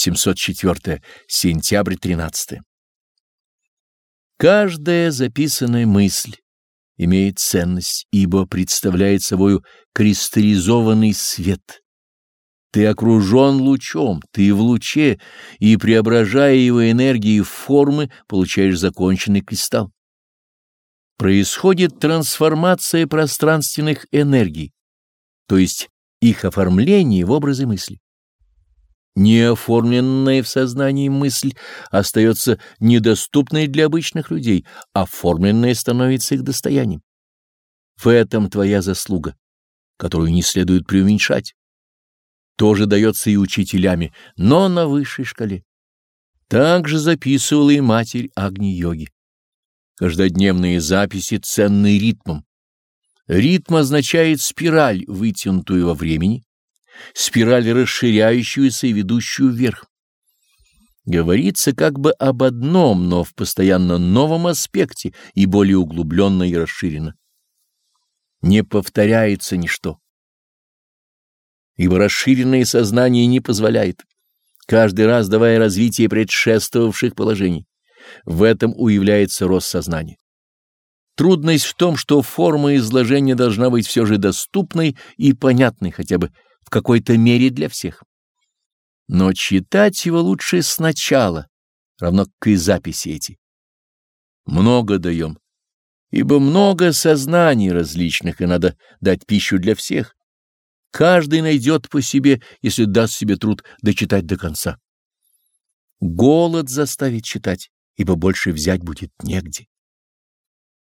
704. Сентябрь 13. Каждая записанная мысль имеет ценность, ибо представляет собою кристаллизованный свет. Ты окружен лучом, ты в луче, и, преображая его энергии в формы, получаешь законченный кристалл. Происходит трансформация пространственных энергий, то есть их оформление в образы мысли. Неоформленная в сознании мысль остается недоступной для обычных людей, оформленная становится их достоянием. В этом твоя заслуга, которую не следует преуменьшать. Тоже дается и учителями, но на высшей шкале. Также записывала и матерь Агни-йоги. Каждодневные записи ценны ритмом. Ритм означает спираль, вытянутую во времени, спираль расширяющуюся и ведущую вверх. Говорится как бы об одном, но в постоянно новом аспекте и более углубленно и расширенно. Не повторяется ничто, ибо расширенное сознание не позволяет, каждый раз давая развитие предшествовавших положений. В этом уявляется рост сознания. Трудность в том, что форма изложения должна быть все же доступной и понятной хотя бы в какой-то мере для всех. Но читать его лучше сначала, равно как и записи эти. Много даем, ибо много сознаний различных, и надо дать пищу для всех. Каждый найдет по себе, если даст себе труд дочитать до конца. Голод заставит читать, ибо больше взять будет негде.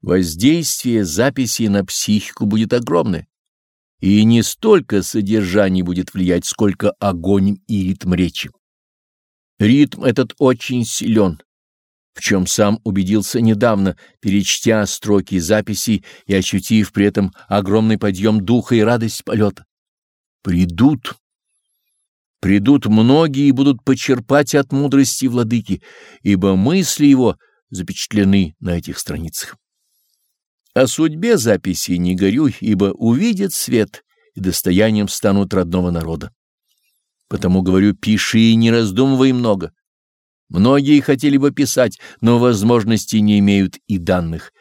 Воздействие записи на психику будет огромное и не столько содержание будет влиять, сколько огонь и ритм речи. Ритм этот очень силен, в чем сам убедился недавно, перечтя строки записей и ощутив при этом огромный подъем духа и радость полета. Придут. Придут многие и будут почерпать от мудрости владыки, ибо мысли его запечатлены на этих страницах. О судьбе записи не горюй, ибо увидят свет и достоянием станут родного народа. Потому говорю, пиши и не раздумывай много. Многие хотели бы писать, но возможности не имеют и данных.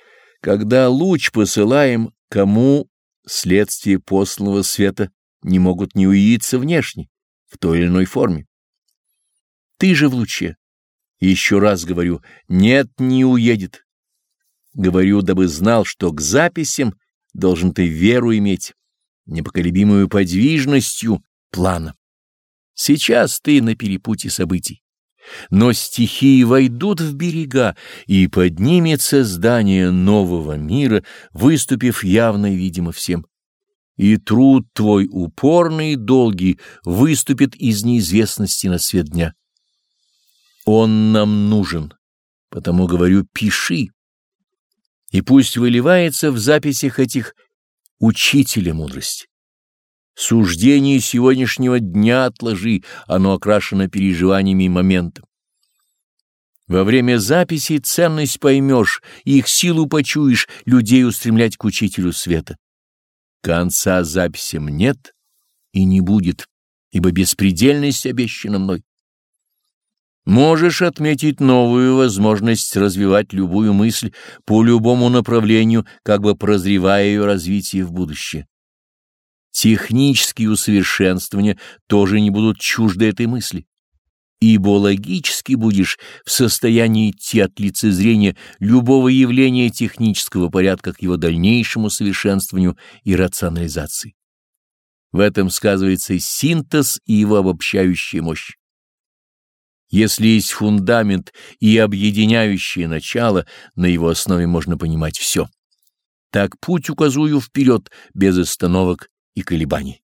Когда луч посылаем, кому следствие посланного света не могут не уявиться внешне, в той или иной форме. Ты же в луче. Еще раз говорю, нет, не уедет. Говорю, дабы знал, что к записям должен ты веру иметь, непоколебимую подвижностью плана. Сейчас ты на перепуте событий, но стихии войдут в берега, и поднимется здание нового мира, выступив явно и видимо всем. И труд твой упорный и долгий выступит из неизвестности на свет дня. Он нам нужен, потому говорю, пиши и пусть выливается в записях этих учителя мудрости. Суждение сегодняшнего дня отложи, оно окрашено переживаниями момента. Во время записи ценность поймешь, их силу почуешь, людей устремлять к учителю света. Конца записям нет и не будет, ибо беспредельность обещана мной. Можешь отметить новую возможность развивать любую мысль по любому направлению, как бы прозревая ее развитие в будущее. Технические усовершенствования тоже не будут чужды этой мысли, ибо логически будешь в состоянии идти от лицезрения любого явления технического порядка к его дальнейшему совершенствованию и рационализации. В этом сказывается синтез и его обобщающая мощь. Если есть фундамент и объединяющее начало, на его основе можно понимать все. Так путь указую вперед, без остановок и колебаний.